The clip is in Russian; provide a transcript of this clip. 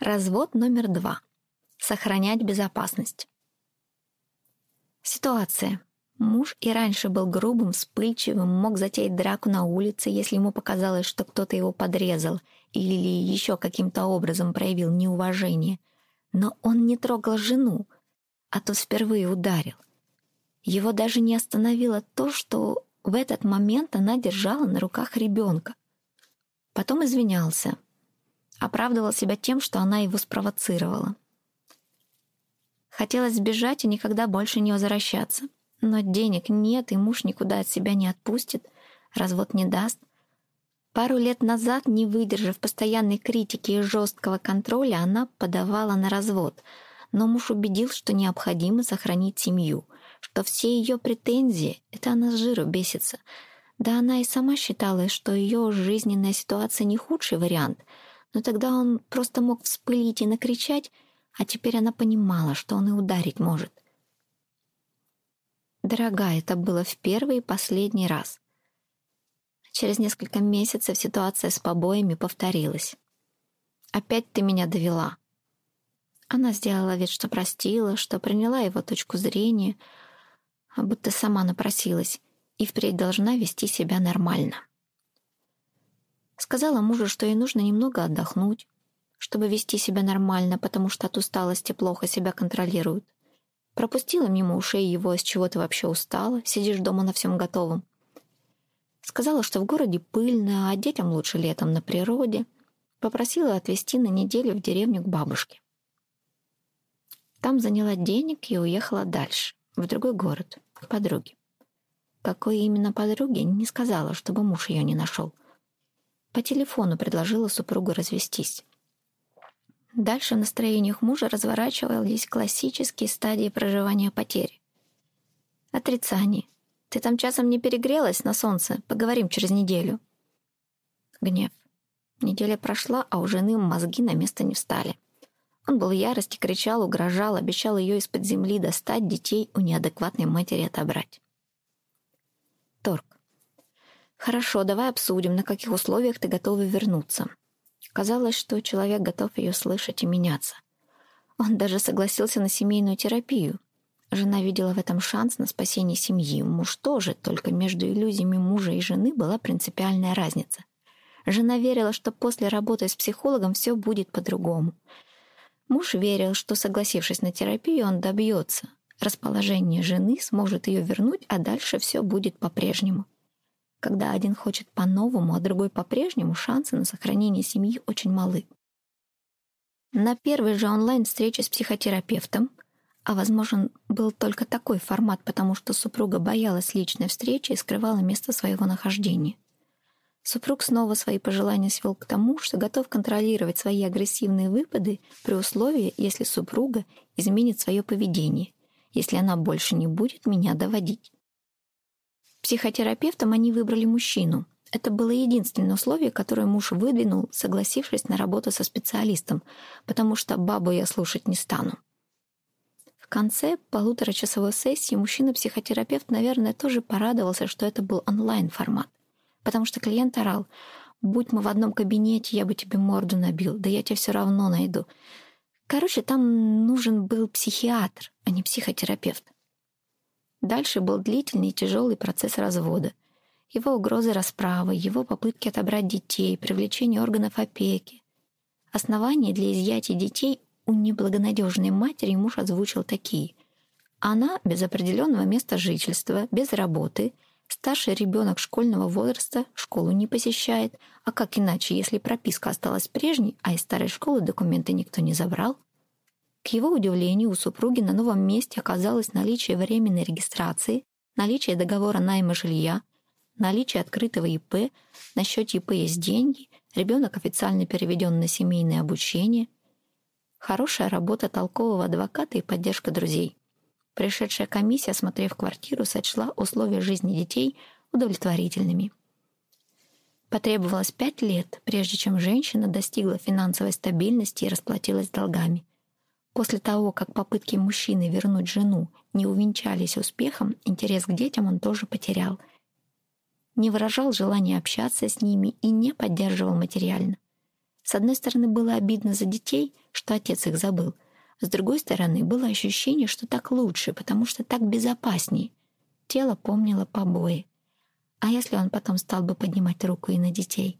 Развод номер два. Сохранять безопасность. Ситуация. Муж и раньше был грубым, вспыльчивым, мог затеять драку на улице, если ему показалось, что кто-то его подрезал или еще каким-то образом проявил неуважение. Но он не трогал жену, а тот впервые ударил. Его даже не остановило то, что в этот момент она держала на руках ребенка. Потом извинялся. Оправдывал себя тем, что она его спровоцировала. Хотелось сбежать и никогда больше не возвращаться. Но денег нет, и муж никуда от себя не отпустит, развод не даст. Пару лет назад, не выдержав постоянной критики и жесткого контроля, она подавала на развод. Но муж убедил, что необходимо сохранить семью, что все ее претензии — это она с жиру бесится. Да она и сама считала, что ее жизненная ситуация не худший вариант, но тогда он просто мог вспылить и накричать, а теперь она понимала, что он и ударить может. Дорогая, это было в первый и последний раз. Через несколько месяцев ситуация с побоями повторилась. «Опять ты меня довела». Она сделала вид, что простила, что приняла его точку зрения, а будто сама напросилась и впредь должна вести себя нормально. Сказала мужу, что ей нужно немного отдохнуть, чтобы вести себя нормально, потому что от усталости плохо себя контролируют. Пропустила мимо ушей его, с чего ты вообще устала, сидишь дома на всем готовом. Сказала, что в городе пыльно, а детям лучше летом на природе. Попросила отвезти на неделю в деревню к бабушке. Там заняла денег и уехала дальше, в другой город, к подруге. Какой именно подруге, не сказала, чтобы муж ее не нашел. По телефону предложила супругу развестись. Дальше в настроениях мужа разворачивались классические стадии проживания потери. Отрицание. «Ты там часом не перегрелась на солнце? Поговорим через неделю». Гнев. Неделя прошла, а у жены мозги на место не встали. Он был в ярости, кричал, угрожал, обещал ее из-под земли достать, детей у неадекватной матери отобрать. «Хорошо, давай обсудим, на каких условиях ты готова вернуться. Казалось, что человек готов ее слышать и меняться. Он даже согласился на семейную терапию. Жена видела в этом шанс на спасение семьи. Муж тоже, только между иллюзиями мужа и жены была принципиальная разница. Жена верила, что после работы с психологом все будет по-другому. Муж верил, что, согласившись на терапию, он добьется. Расположение жены сможет ее вернуть, а дальше все будет по-прежнему. Когда один хочет по-новому, а другой по-прежнему, шансы на сохранение семьи очень малы. На первой же онлайн-встрече с психотерапевтом, а возможен был только такой формат, потому что супруга боялась личной встречи и скрывала место своего нахождения. Супруг снова свои пожелания свел к тому, что готов контролировать свои агрессивные выпады при условии, если супруга изменит свое поведение, если она больше не будет меня доводить. Психотерапевтом они выбрали мужчину. Это было единственное условие, которое муж выдвинул, согласившись на работу со специалистом, потому что бабу я слушать не стану. В конце полуторачасовой сессии мужчина-психотерапевт, наверное, тоже порадовался, что это был онлайн-формат, потому что клиент орал «Будь мы в одном кабинете, я бы тебе морду набил, да я тебя все равно найду». Короче, там нужен был психиатр, а не психотерапевт. Дальше был длительный и тяжелый процесс развода. Его угрозы расправы, его попытки отобрать детей, привлечение органов опеки. Основания для изъятия детей у неблагонадежной матери муж озвучил такие. Она без определенного места жительства, без работы, старший ребенок школьного возраста школу не посещает, а как иначе, если прописка осталась прежней, а из старой школы документы никто не забрал – к его удивлению, у супруги на новом месте оказалось наличие временной регистрации, наличие договора найма жилья, наличие открытого ИП, на счете ИП есть деньги, ребенок официально переведен на семейное обучение, хорошая работа толкового адвоката и поддержка друзей. Пришедшая комиссия, осмотрев квартиру, сочла условия жизни детей удовлетворительными. Потребовалось пять лет, прежде чем женщина достигла финансовой стабильности и расплатилась долгами. После того, как попытки мужчины вернуть жену не увенчались успехом, интерес к детям он тоже потерял. Не выражал желания общаться с ними и не поддерживал материально. С одной стороны, было обидно за детей, что отец их забыл. С другой стороны, было ощущение, что так лучше, потому что так безопаснее. Тело помнило побои. А если он потом стал бы поднимать руку и на детей?